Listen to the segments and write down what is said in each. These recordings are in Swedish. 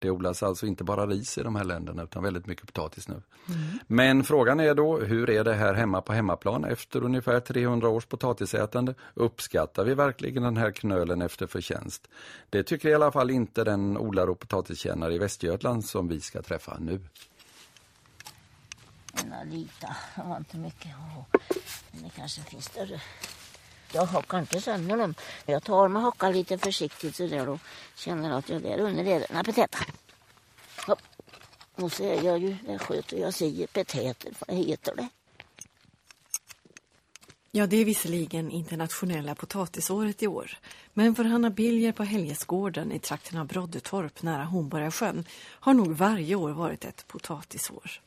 Det odlas alltså inte bara ris i de här länderna utan väldigt mycket potatis nu. Mm. Men frågan är då, hur är det här hemma på hemmaplan efter ungefär 300 års potatisätande? Uppskattar vi verkligen den här knölen efter förtjänst? Det tycker i alla fall inte den odlare och potatiskännare i Västergötland som vi ska träffa nu. En lita, det var inte mycket. Men det kanske finns större. Jag hackar inte sönder dem. Jag tar med hackan lite försiktigt så där och känner att jag där under är den här. Och så är jag ju, där sköter jag säger peteter, vad heter det? Ja, det är visserligen internationella potatisåret i år. Men för Hanna Biljer på Helgesgården i trakten av Broddetorp nära Hornborgasjön har nog varje år varit ett potatisår.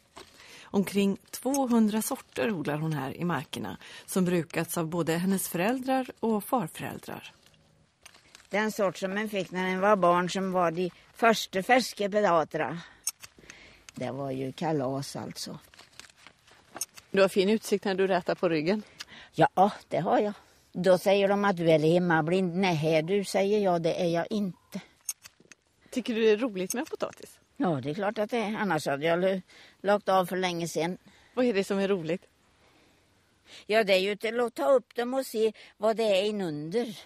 Omkring 200 sorter odlar hon här i markerna som brukats av både hennes föräldrar och farföräldrar. Den sort som man fick när man var barn som var de första färska potaterna. Det var ju kalas alltså. Du har fin utsikt när du rätar på ryggen. Ja, det har jag. Då säger de att du är hemmablind. Nej, du säger jag, det är jag inte. Tycker du det är roligt med potatis? Ja, det är klart att det är. Annars hade jag lagt av för länge sedan. Vad är det som är roligt? Ja, det är ju till att ta upp dem och se vad det är inunder.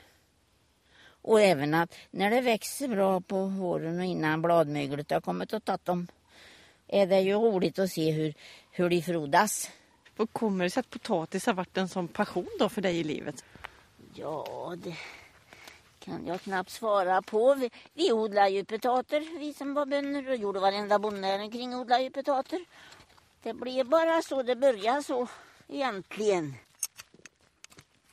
Och även att när det växer bra på våren och innan bladmöglet har kommit och tagit dem är det ju roligt att se hur, hur de frodas. Vad kommer det sig att potatis har varit en sån passion då för dig i livet? Ja, det kan jag knappt svara på. Vi, vi odlar ju potater, vi som var bönder och gjorde varenda bonde kring odlar ju potater. Det blev bara så det började så egentligen.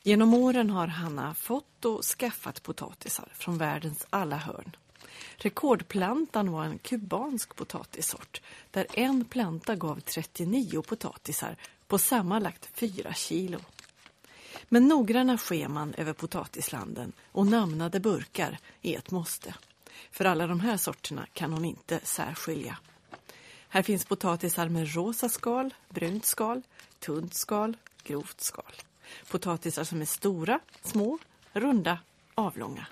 Genom åren har Hanna fått och skaffat potatisar från världens alla hörn. Rekordplantan var en kubansk potatissort där en planta gav 39 potatisar på sammanlagt 4 kilo. Men noggranna scheman över potatislanden och namnade burkar är ett måste. För alla de här sorterna kan hon inte särskilja. Här finns potatisar med rosa skal, brunt skal, tunt skal, grovt skal. Potatisar som är stora, små, runda, avlånga.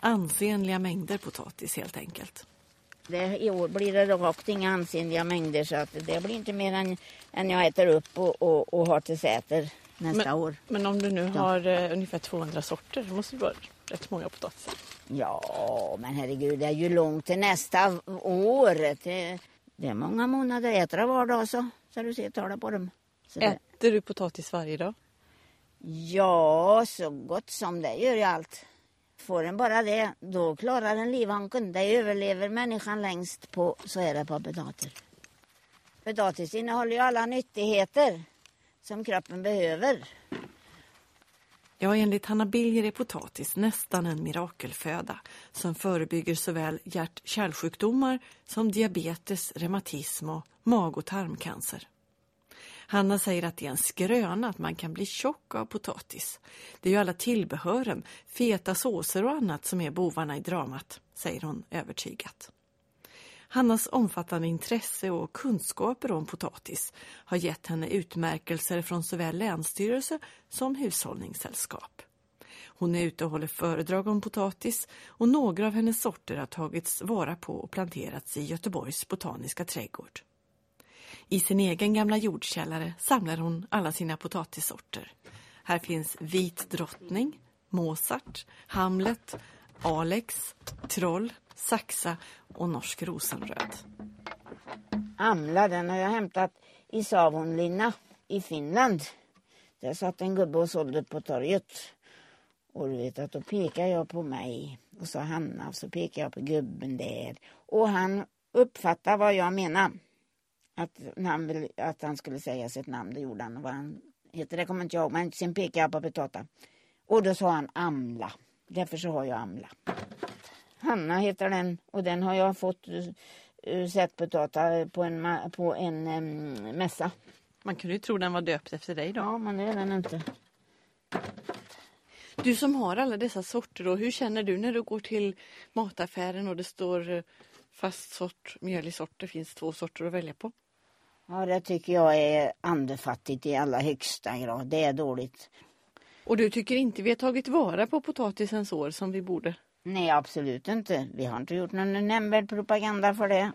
Ansenliga mängder potatis helt enkelt. Det, I år blir det rakt inga ansenliga mängder så att det blir inte mer än, än jag äter upp och, och, och har till säter nästa men, år. Men om du nu har uh, ungefär 200 sorter så måste det vara rätt många potatisar. Ja, men herregud, det är ju långt till nästa år. Det, det är många månader. Jag äter var dag så, så du ser, tala på dem. Så Äter det... du potatis varje dag? Ja, så gott som det gör jag allt. Får den bara det, då klarar den livhanken. Det överlever människan längst på, så är det på potatis. Potatis innehåller ju alla nyttigheter som kroppen behöver. Ja, enligt Hanna Bilger är potatis nästan en mirakelföda som förebygger såväl hjärt-kärlsjukdomar som diabetes, reumatism och mag- och tarmcancer. Hanna säger att det är en skröna att man kan bli tjock av potatis. Det är ju alla tillbehören, feta såser och annat som är bovarna i dramat, säger hon övertygat. Hannas omfattande intresse och kunskaper om potatis har gett henne utmärkelser från såväl länsstyrelse som hushållningssällskap. Hon är ute och håller föredrag om potatis och några av hennes sorter har tagits vara på och planterats i Göteborgs botaniska trädgård. I sin egen gamla jordkällare samlar hon alla sina potatissorter. Här finns vit drottning, Mozart, Hamlet, Alex, Troll, Saxa och norsk rosenröd. Amla den har jag hämtat i Savonlinna i Finland. Där satt en gubbe och sålde på torget. Och du vet att då pekar jag på mig och så Hanna och så pekar jag på gubben där. Och han uppfattade vad jag menar. Att han, vill, att han skulle säga sitt namn, det gjorde han. Vad han heter det kommer inte jag ihåg, men sen pekade jag på Petata. Och då sa han Amla. Därför så har jag Amla. Hanna heter den och den har jag fått uh, sett Petata på en, på en um, mässa. Man kunde ju tro den var döpt efter dig då. Ja, men det är den inte. Du som har alla dessa sorter då, hur känner du när du går till mataffären och det står eh, fast sort, mjölig sort, det finns två sorter att välja på? Ja, det tycker jag är andefattigt i allra högsta grad. Det är dåligt. Och du tycker inte vi har tagit vara på potatisens år som vi borde? Nej, absolut inte. Vi har inte gjort någon nämnvärd propaganda för det.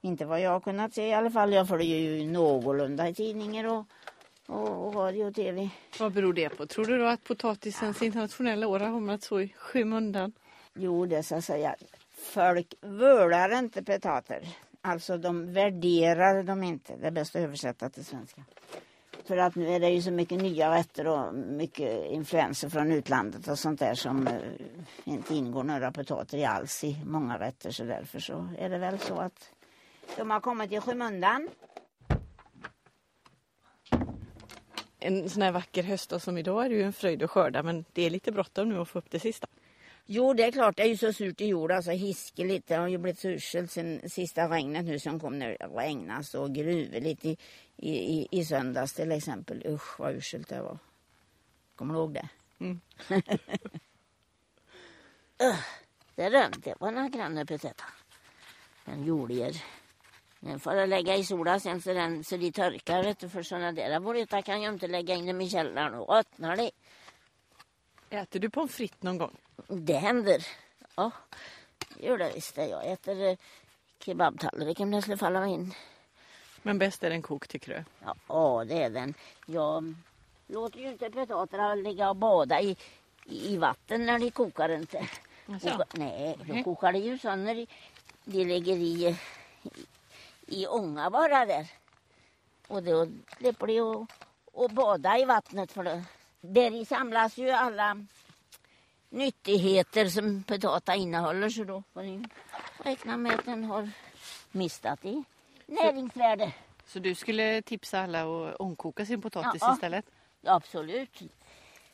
Inte vad jag har kunnat se i alla fall. Jag följer ju någorlunda i tidningar och, och, och radio och tv. Vad beror det på? Tror du då att potatisens internationella år har hamnat så i skymundan? Jo, det ska jag säga. Folk völar inte potater. Alltså de värderar dem inte. Det är bäst att översätta till svenska. För att nu är det ju så mycket nya rätter och mycket influenser från utlandet och sånt där som eh, inte ingår några potater i alls i många rätter. Så därför så är det väl så att de har kommit i skymundan. En sån här vacker höstdag som idag är det ju en fröjd att skörda men det är lite bråttom nu att få upp det sista. Jo, det är klart, det är ju så surt i jord, alltså hiskeligt. Det har ju blivit så uselt sen sista regnet nu som kom när det regnade så gruvligt i, i, i, söndags till exempel. Usch vad uselt det var. Kommer du ihåg det? Mm. uh, det rönte på några grannar potäter. Den gjorde er. Den får jag lägga i solen sen så, den, så de torkar. Vet du, för sådana där burritar kan jag inte lägga in dem i källaren och öppnar det. Äter du pommes frites någon gång? Det händer. Ja, det gör det visst. Jag äter eh, kebabtallrik om det skulle falla mig in. Men bäst är den kokt tycker du? Ja, ja, det är den. Jag låter ju inte potaterna ligga och bada i, i vatten när de kokar inte. Alltså. Koka, nej, då kokar de ju så när de, de ligger i, i, i ånga bara där. Och då slipper de att bada i vattnet för det. Där samlas ju alla nyttigheter som potatis innehåller så då får ni räkna med att den har mistat i näringsvärde. Så du skulle tipsa alla att ångkoka sin potatis Ja. istället? Ja, absolut.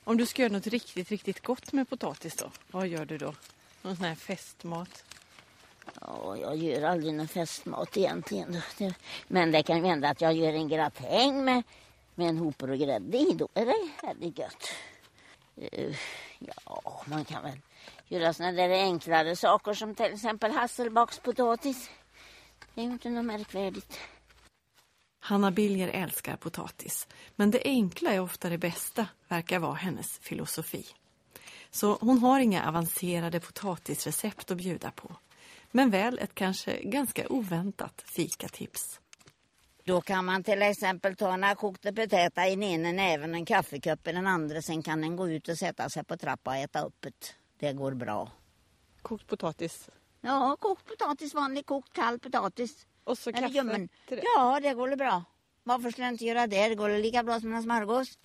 Om du ska göra något riktigt, riktigt gott med potatis då? Vad gör du då? Någon sån här festmat? Ja, jag gör aldrig någon festmat egentligen. Men det kan ju hända att jag gör en gratäng med, med en hoper och grädde i. Då är det väldigt gött. Uh, Ja, man kan väl göra såna där enklare saker som till exempel hasselbackspotatis. Det är ju inte något märkvärdigt. Hanna Biljer älskar potatis, men det enkla är ofta det bästa, verkar vara hennes filosofi. Så hon har inga avancerade potatisrecept att bjuda på, men väl ett kanske ganska oväntat fikatips. Då kan man till exempel ta några kokta potäter i den ena näven en kaffekopp i den andra. Sen kan den gå ut och sätta sig på trappan och äta upp det. Det går bra. Kokt potatis Ja, kokt potatis, vanlig kokt kall potatis. och så Eller kaffe ljummen. Ja, det går bra. Varför skulle jag inte göra det? Det går lika bra som en smörgås.